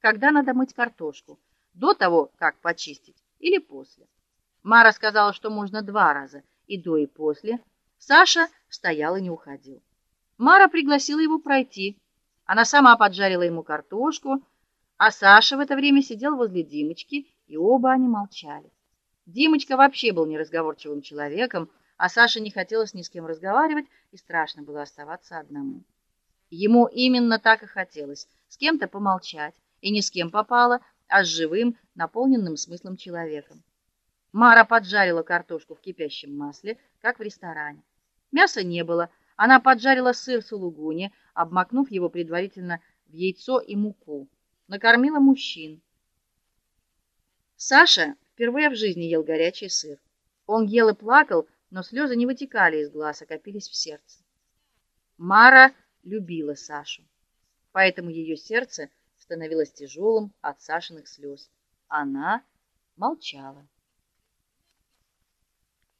когда надо мыть картошку: до того, как почистить, или после. Мара сказала, что можно два раза, и до, и после. Саша стоял и не уходил. Мара пригласила его пройти. Она сама поджарила ему картошку, а Саша в это время сидел возле Димочки, и оба они молчали. Димочка вообще был неразговорчивым человеком, а Саше не хотелось ни с кем разговаривать, и страшно было оставаться одному. Ему именно так и хотелось: с кем-то помолчать, и ни с кем попало, а с живым, наполненным смыслом человеком. Мара поджарила картошку в кипящем масле, как в ресторане. Мяса не было. Она поджарила сыр сулугуни, обмакнув его предварительно в яйцо и муку. Накормила мужчин. Саша впервые в жизни ел горячий сыр. Он ел и плакал, но слезы не вытекали из глаз, а копились в сердце. Мара любила Сашу. Поэтому ее сердце становилось тяжелым от Сашиных слез. Она молчала.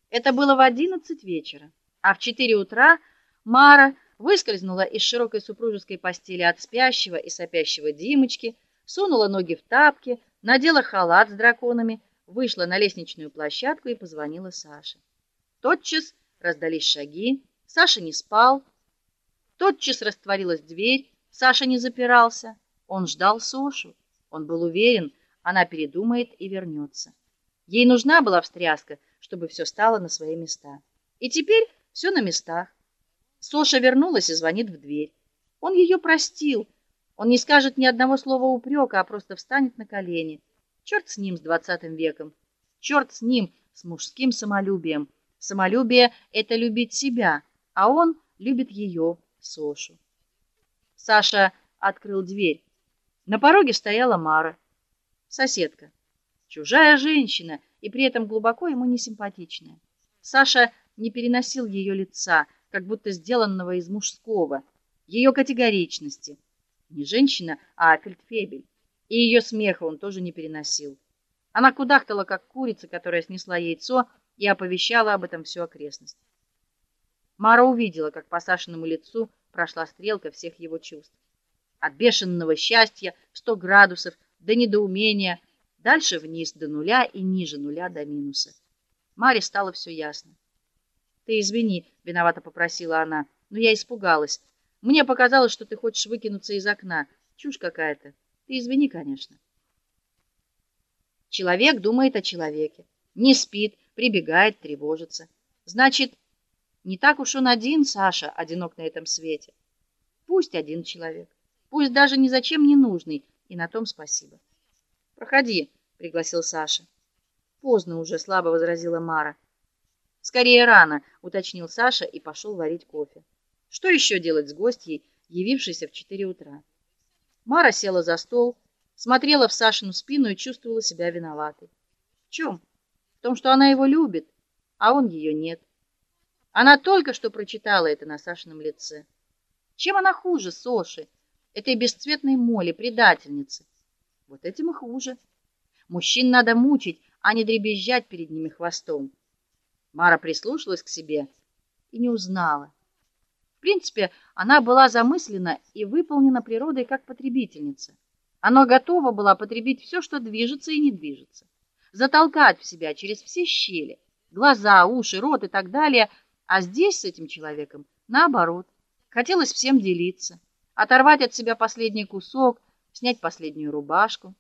Это было в одиннадцать вечера, а в четыре утра Мара выскользнула из широкой супружеской постели от спящего и сопящего Димочки, сунула ноги в тапки, надела халат с драконами, вышла на лестничную площадку и позвонила Саше. Тотчас раздались шаги. Саша не спал. Тотчас растворилась дверь. Саша не запирался. Он ждал Сошу. Он был уверен, она передумает и вернется. Ей нужна была встряска, чтобы все стало на свои места. И теперь все на местах. Соша вернулась и звонит в дверь. Он ее простил. Он не скажет ни одного слова упрека, а просто встанет на колени. Черт с ним с двадцатым веком. Черт с ним с мужским самолюбием. Самолюбие это любить себя, а он любит ее, Сошу. Саша открыл дверь. На пороге стояла Мара, соседка. Чужая женщина и при этом глубоко ему не симпатичная. Саша не переносил ее лица, как будто сделанного из мужского, ее категоричности. Не женщина, а фельдфебель. И ее смеха он тоже не переносил. Она кудахтала как курица, которая снесла яйцо, и оповещала об этом всю окрестность. Мара увидела, как по Сашиному лицу прошла стрелка всех его чувств. От бешеного счастья в сто градусов до недоумения, дальше вниз до нуля и ниже нуля до минуса. Маре стало все ясно. Ты извини, виновато попросила она. Но я испугалась. Мне показалось, что ты хочешь выкинуться из окна. Чушь какая-то. Ты извини, конечно. Человек думает о человеке, не спит, прибегает, тревожится. Значит, не так уж он один, Саша, одинок на этом свете. Пусть один человек, пусть даже ни зачем не нужный, и на том спасибо. Проходи, пригласил Саша. Поздно уже, слабо возразила Мара. Скорее рано, уточнил Саша и пошел варить кофе. Что еще делать с гостьей, явившейся в четыре утра? Мара села за стол, смотрела в Сашину спину и чувствовала себя виноватой. В чем? в том, что она его любит, а он ее нет. Она только что прочитала это на Сашином лице. Чем она хуже Соши, этой бесцветной моли, предательницы? Вот этим и хуже. Мужчин надо мучить, а не дребезжать перед ними хвостом. Мара прислушалась к себе и не узнала. В принципе, она была замыслена и выполнена природой как потребительница. Она готова была потребить все, что движется и не движется затолкать в себя через все щели, глаза, уши, рот и так далее, а здесь с этим человеком наоборот. Хотелось всем делиться, оторвать от себя последний кусок, снять последнюю рубашку.